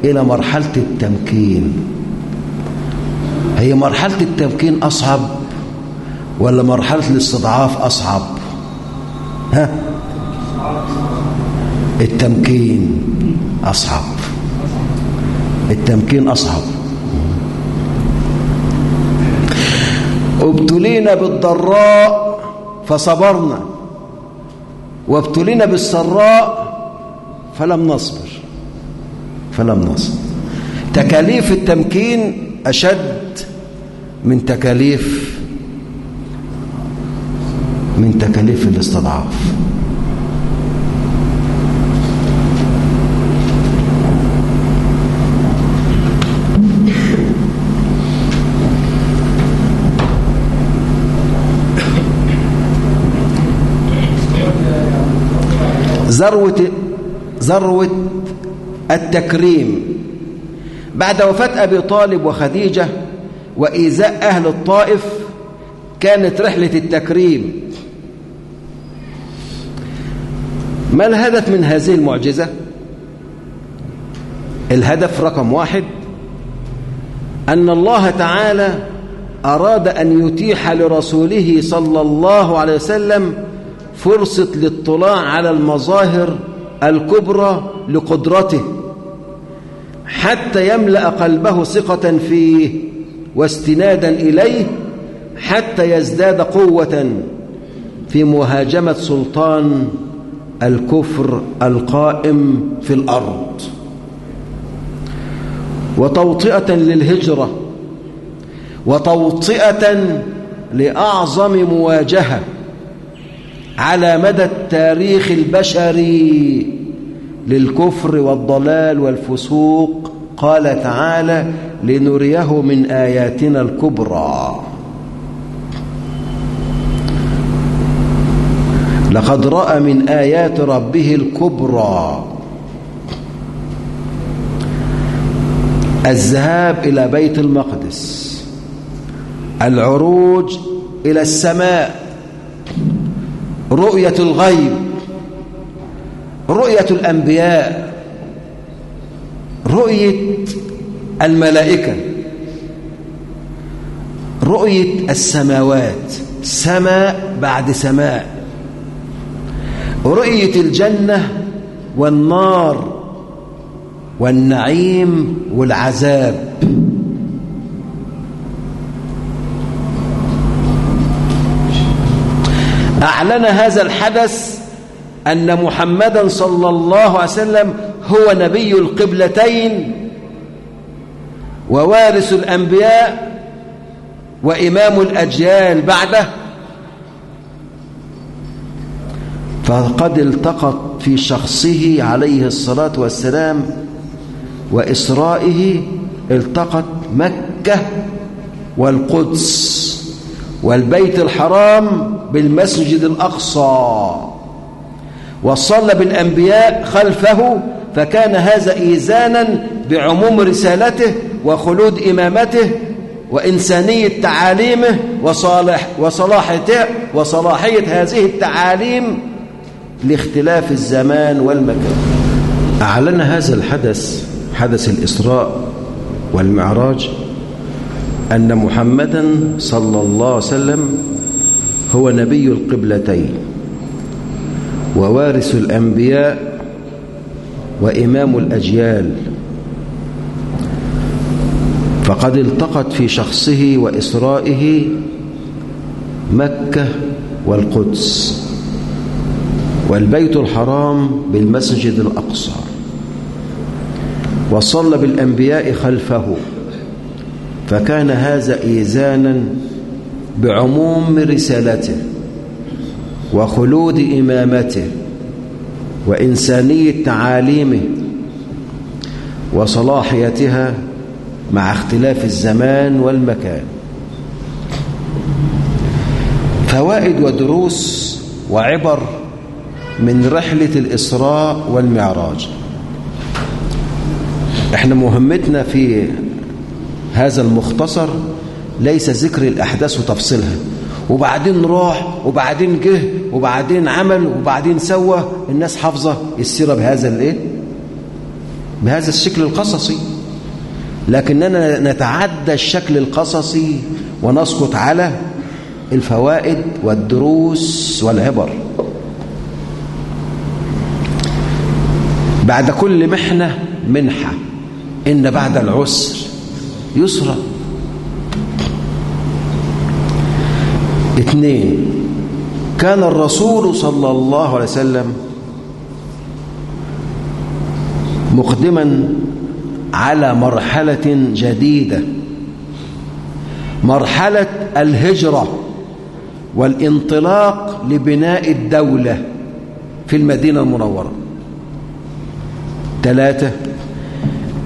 إلى مرحلة التمكين. هي مرحلة التمكين أصعب ولا مرحلة الاستضعاف أصعب؟ ها؟ التمكين أصعب. التمكين أصعب. ابتلينا بالضراء فصبرنا. وابتلينا بالسراء فلم نصبر. فلم نصبر. تكاليف التمكين أشد من تكاليف من تكاليف الاستضعاف. ذروة ذروة التكريم بعد وفاة أبي طالب وخديجة وإيذاء أهل الطائف كانت رحلة التكريم ما الهدف من هذه المعجزة؟ الهدف رقم واحد أن الله تعالى أراد أن يتيح لرسوله صلى الله عليه وسلم فرصة الاطلاع على المظاهر الكبرى لقدرته حتى يملأ قلبه ثقة فيه واستنادا إليه حتى يزداد قوة في مهاجمة سلطان الكفر القائم في الأرض. وتوطئة للهجرة وتوطئة لأعظم مواجهة على مدى التاريخ البشري للكفر والضلال والفسوق قال تعالى لنريه من آياتنا الكبرى. لقد رأى من آيات ربه الكبرى الذهاب إلى بيت المقدس العروج إلى السماء رؤية الغيب رؤية الأنبياء رؤية الملائكة رؤية السماوات سماء بعد سماء رؤية الجنة والنار والنعيم والعذاب. أعلن هذا الحدث أن محمدا صلى الله عليه وسلم هو نبي القبلتين ووارث الأنبياء وإمام الأجيال بعده. فقد التقط في شخصه عليه الصلاة والسلام وإسرائه التقت مكة والقدس. والبيت الحرام بالمسجد الأقصى. وصلى بالأنبياء خلفه فكان هذا إيزانا بعموم رسالته وخلود إمامته وإنسانية تعاليمه وصالح وصلاحته وصلاحية هذه التعاليم لاختلاف الزمان والمكان. أعلن هذا الحدث حدث الإسراء والمعراج أن محمدا صلى الله عليه وسلم هو نبي القبلتين ووارث الأنبياء وإمام الأجيال. فقد التقت في شخصه وإسرائه مكة والقدس والبيت الحرام بالمسجد الأقصى وصلى بالأنبياء خلفه. فكان هذا إيزانا بعموم رسالته وخلود إمامته وإنسانية تعاليمه وصلاحيتها مع اختلاف الزمان والمكان. فوائد ودروس وعبر من رحلة الإسراء والمعراج. إحنا مهمتنا في هذا المختصر ليس ذكر الأحداث وتفصيلها. وبعدين راح وبعدين جه وبعدين عمل وبعدين سوى الناس حافظة السيرة بهذا الإيه؟ بهذا الشكل القصصي. لكننا نتعدى الشكل القصصي ونسقط على الفوائد والدروس والعبر. بعد كل محنة منحة. إن بعد العسر. يسرا اثنين كان الرسول صلى الله عليه وسلم مقدما على مرحلة جديدة مرحلة الهجرة والانطلاق لبناء الدولة في المدينة المنورة. ثلاثة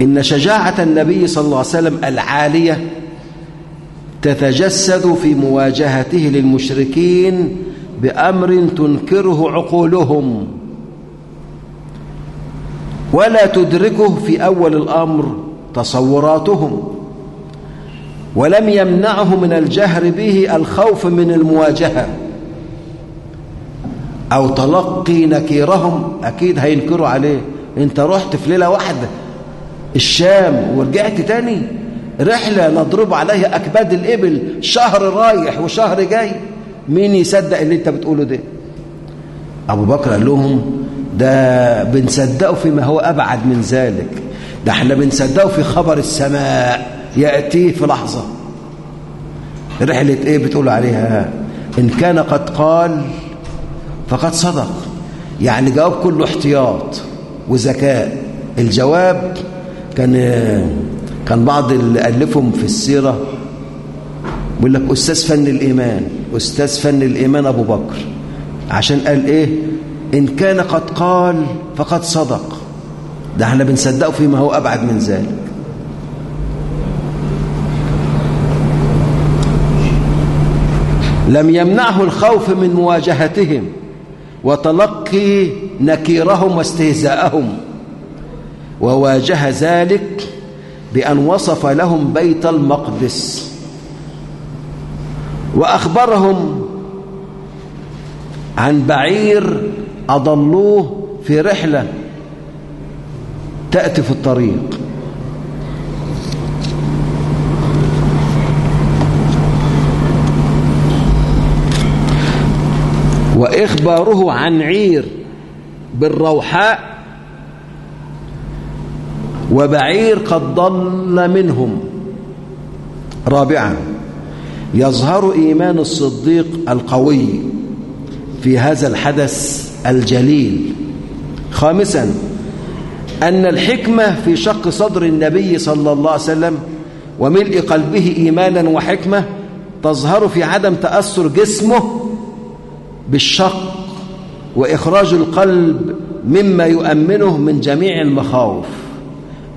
إن شجاعة النبي صلى الله عليه وسلم العالية تتجسد في مواجهته للمشركين بأمر تنكره عقولهم ولا تدركه في أول الأمر تصوراتهم ولم يمنعه من الجهر به الخوف من المواجهة أو تلقي نكيرهم. أكيد هينكروا عليه. أنت رحت في ليلة واحدة الشام ورجعت تاني. رحلة نضرب عليها أكباد الإبل شهر رايح وشهر جاي. مين يصدق اللي انت بتقوله ده؟ أبو بكر قال لهم ده بنصدقه فيما هو أبعد من ذلك. ده إحنا بنصدقه في خبر السماء يأتيه في لحظة. رحلة إيه بتقول عليها؟ إن كان قد قال فقد صدق. يعني جواب كله احتياط وذكاء. الجواب كان كان بعض اللي ألفهم في السيرة بيقول لك أستاذ فن الإيمان أستاذ فن الإيمان أبو بكر. عشان قال إيه؟ إن كان قد قال فقد صدق. ده إحنا بنصدقه فيما هو أبعد من ذلك. لم يمنعه الخوف من مواجهتهم وتلقي نكيرهم واستهزاءهم. وواجه ذلك بأن وصف لهم بيت المقدس. وأخبرهم عن بعير أضلوه في رحلة تأتي في الطريق. وإخباره عن عير بالروحاء وبعير قد ضل منهم. رابعا يظهر إيمان الصديق القوي في هذا الحدث الجليل. خامسا أن الحكمة في شق صدر النبي صلى الله عليه وسلم وملء قلبه إيمانا وحكمة تظهر في عدم تأثر جسمه بالشق وإخراج القلب مما يؤمنه من جميع المخاوف.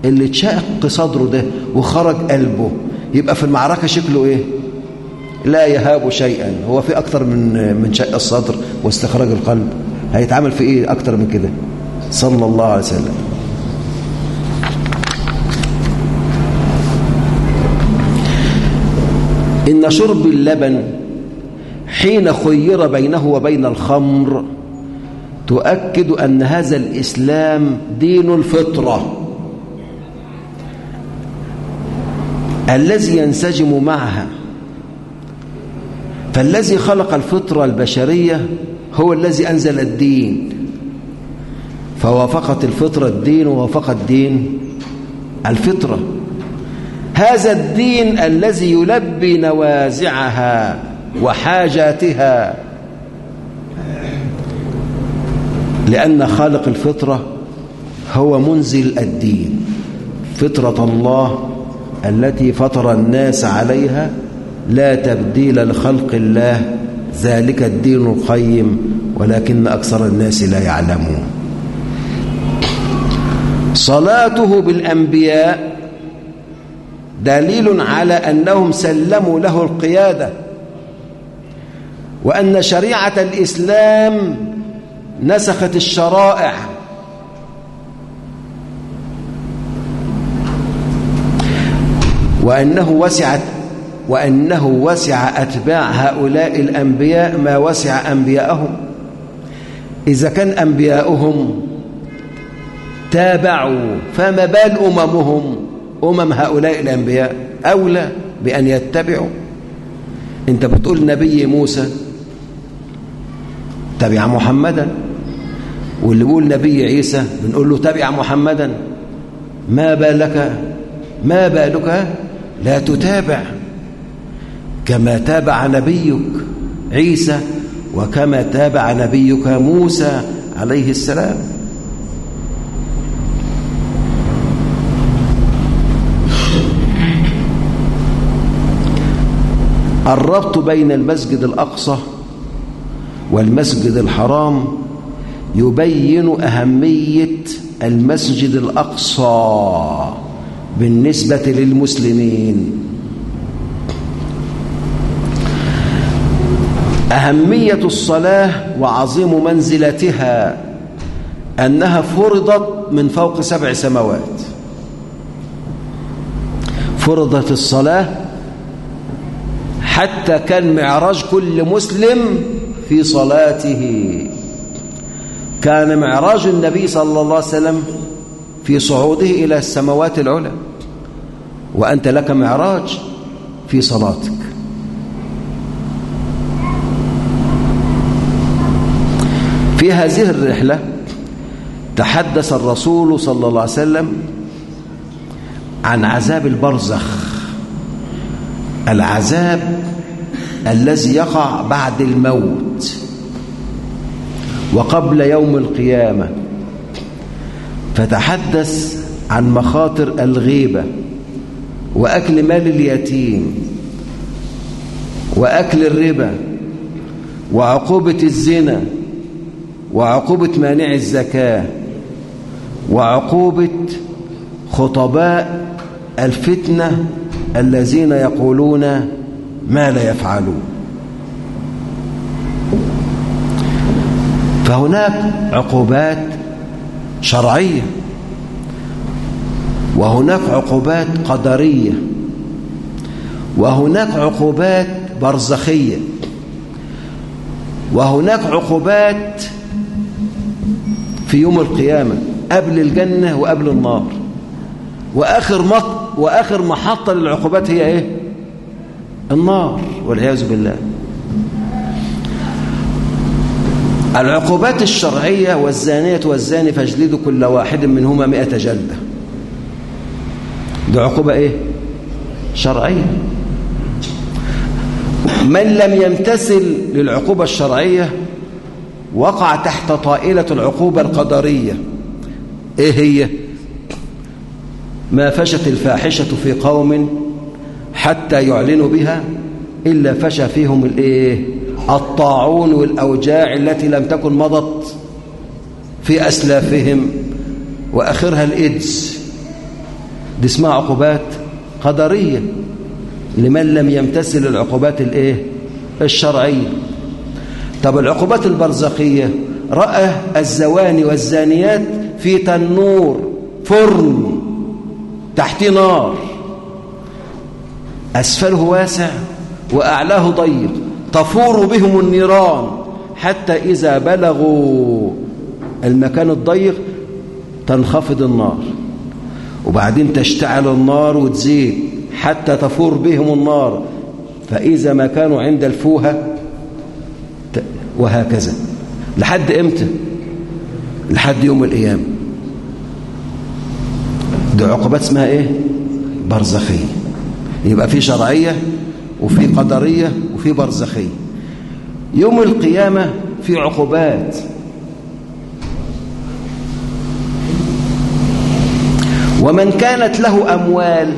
اللي تشق صدره ده وخرج قلبه. يبقى في المعركة شكله إيه؟ لا يهاب شيئا. هو في أكتر من من شق الصدر واستخراج القلب. هيتعامل في إيه أكتر من كده؟ صلى الله عليه وسلم. إن شرب اللبن حين خير بينه وبين الخمر تؤكد أن هذا الإسلام دين الفطرة. الذي ينسجم معها فالذي خلق الفطرة البشرية هو الذي أنزل الدين. فوافقت الفطرة الدين ووافق الدين الفطرة. هذا الدين الذي يلبي نوازعها وحاجاتها لأن خالق الفطرة هو منزل الدين. فطرة الله التي فطر الناس عليها لا تبديل لخلق الله ذلك الدين القيم ولكن أكثر الناس لا يعلمون. صلاته بالأنبياء دليل على أنهم سلموا له القيادة وأن شريعة الإسلام نسخت الشرائع وأنه وسعت وأنه وسع أتباع هؤلاء الأنبياء ما وسع أنبياءهم. إذا كان أنبياؤهم تابعوا فما بال أممهم؟ أمم هؤلاء الأنبياء أولى بأن يتبعوا. أنت بتقول نبي موسى؟ تبع محمدا؟ واللي بيقول نبي عيسى بنقول له تبع محمدا. ما بالك؟ ما بالك؟ لا تتابع كما تابع نبيك عيسى وكما تابع نبيك موسى عليه السلام. الربط بين المسجد الأقصى والمسجد الحرام يبين أهمية المسجد الأقصى. بالنسبة للمسلمين. أهمية الصلاة وعظيم منزلتها أنها فرضت من فوق سبع سماوات. فرضت الصلاة حتى كان معراج كل مسلم في صلاته. كان معراج النبي صلى الله عليه وسلم في صعوده إلى السماوات العلى وأنت لك معراج في صلاتك. في هذه الرحلة تحدث الرسول صلى الله عليه وسلم عن عذاب البرزخ. العذاب الذي يقع بعد الموت وقبل يوم القيامة. فتحدث عن مخاطر الغيبة وأكل مال اليتيم وأكل الربا وعقوبة الزنا وعقوبة مانع الزكاة وعقوبة خطباء الفتنة الذين يقولون ما لا يفعلون. فهناك عقوبات شرعية. وهناك عقوبات قدرية. وهناك عقوبات برزخية. وهناك عقوبات في يوم القيامة قبل الجنة وقبل النار. وآخر مط وآخر محطة للعقوبات هي إيه؟ النار والعياذ بالله. العقوبات الشرعية والزانية والزاني فاجلدوا كل واحد منهما مئة جلدة دي عقوبة إيه؟ شرعية من لم يمتثل للعقوبة الشرعية وقع تحت طائلة العقوبة القدرية إيه هي؟ ما فشت الفاحشة في قوم حتى يعلنوا بها إلا فشى فيهم الإيه؟ الطاعون والأوجاع التي لم تكن مضت في أسلافهم وآخرها الإيدز. دي اسمها عقوبات قدرية لمن لم يمتثل العقوبات الإيه؟ الشرعية. طب العقوبات البرزخية رأى الزواني والزانيات في تنور فرن تحت نار. أسفله واسع وأعلاه ضيق. تفور بهم النيران حتى إذا بلغوا المكان الضيق تنخفض النار. وبعدين تشتعل النار وتزيد حتى تفور بهم النار. فإذا ما كانوا عند الفوهة وهكذا. لحد إمتى؟ لحد يوم القيامة. دي عقوبات اسمها إيه؟ برزخية. يبقى في شرعية وفي قدرية وفي برزخية يوم القيامة في عقوبات. ومن كانت له أموال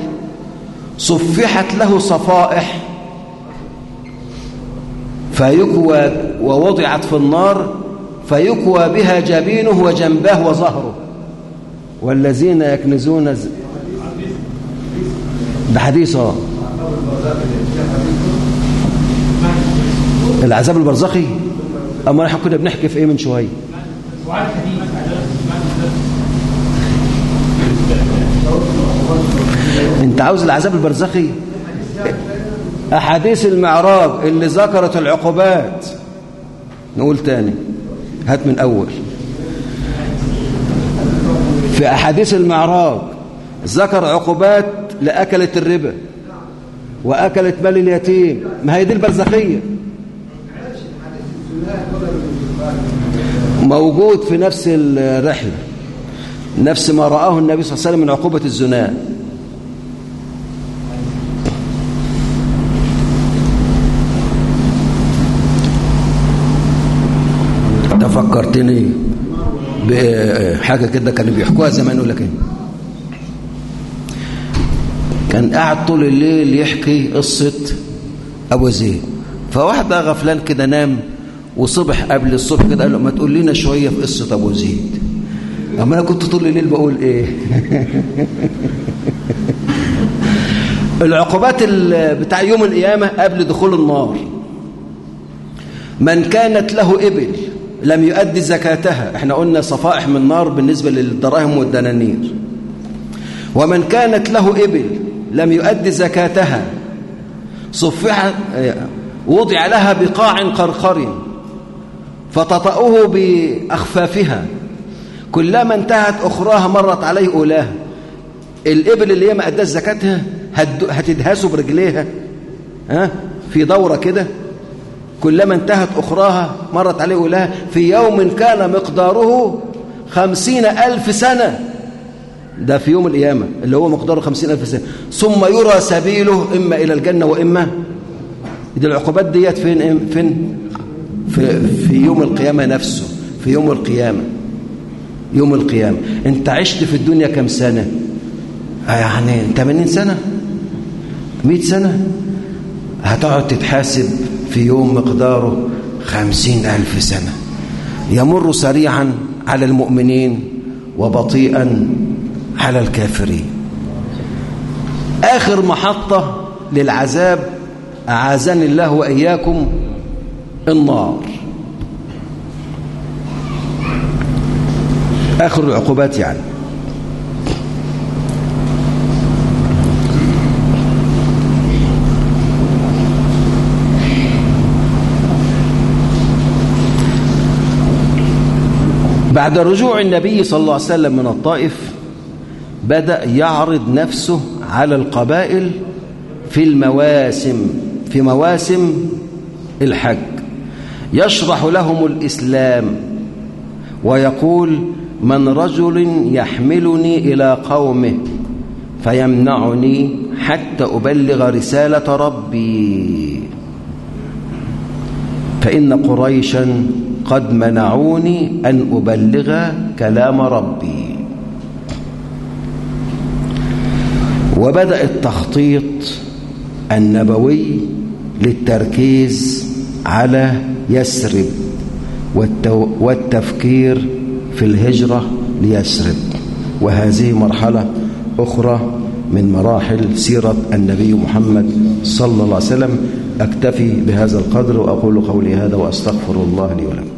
صفحت له صفائح. فيكوى ووضعت في النار فيكوى بها جبينه وجنبه وظهره. والذين يكنزون. ده حديث آه العذاب البرزخي؟ أما إحنا كنا بنحكي في إيه من شوية أنت عاوز العذاب البرزخي؟ أحاديث المعراج اللي ذكرت العقوبات. نقول تاني. هات من أول. في أحاديث المعراج ذكر عقوبات لاكلت الربا واكلت مال اليتيم. ما هي دي البرزخية؟ موجود في نفس الرحلة نفس ما رآه النبي صلى الله عليه وسلم من عقوبة الزنا. تفكرتني بحاجة كده كانوا بيحكوها زمان يقول لك إيه؟ كان قاعد طول الليل يحكي قصة أبو زيد. فواحد بقى غفلان كده نام وصبح قبل الصبح كده قال له ما تقول لنا شوية في قصة أبو زيد. أما أنا كنت طول الليل بقول إيه؟ العقوبات بتاع يوم القيامة قبل دخول النار. من كانت له إبل لم يؤدي زكاتها. إحنا قلنا صفائح من نار بالنسبة للدراهم والدنانير. ومن كانت له إبل لم يؤدي زكاتها صفحت وضع لها بقاع قرقر. فتطأه بأخفافها. كلما انتهت أخراها مرت عليه أولاها الإبل اللي هي ما أداش زكاتها هتدهسه برجليها ها في دورة كده. كلما انتهت أخراها مرت عليه أولاها في يوم كان مقداره خمسين ألف سنة. ده في يوم القيامة اللي هو مقداره خمسين ألف سنة. ثم يرى سبيله إما إلى الجنة وإما. دي العقوبات ديت فين فين؟ في, في يوم القيامة نفسه في يوم القيامة يوم القيامة. انت عشت في الدنيا كم سنة؟ يعني 80 سنة؟ 100 سنة؟ هتقعد تتحاسب في يوم مقداره خمسين ألف سنة. يمر سريعا على المؤمنين وبطيئا على الكافرين. آخر محطة للعذاب أعاذني الله وإياكم النار. آخر العقوبات يعني. بعد رجوع النبي صلى الله عليه وسلم من الطائف بدأ يعرض نفسه على القبائل في المواسم في مواسم الحج. يشرح لهم الإسلام. ويقول من رجل يحملني إلى قومه فيمنعني حتى أبلغ رسالة ربي. فإن قريشا قد منعوني أن أبلغ كلام ربي. وبدأ التخطيط النبوي للتركيز على يسرب والتفكير في الهجرة ليسرب. وهذه مرحلة أخرى من مراحل سيرة النبي محمد صلى الله عليه وسلم. أكتفي بهذا القدر وأقول قولي هذا وأستغفر الله لي ولكم.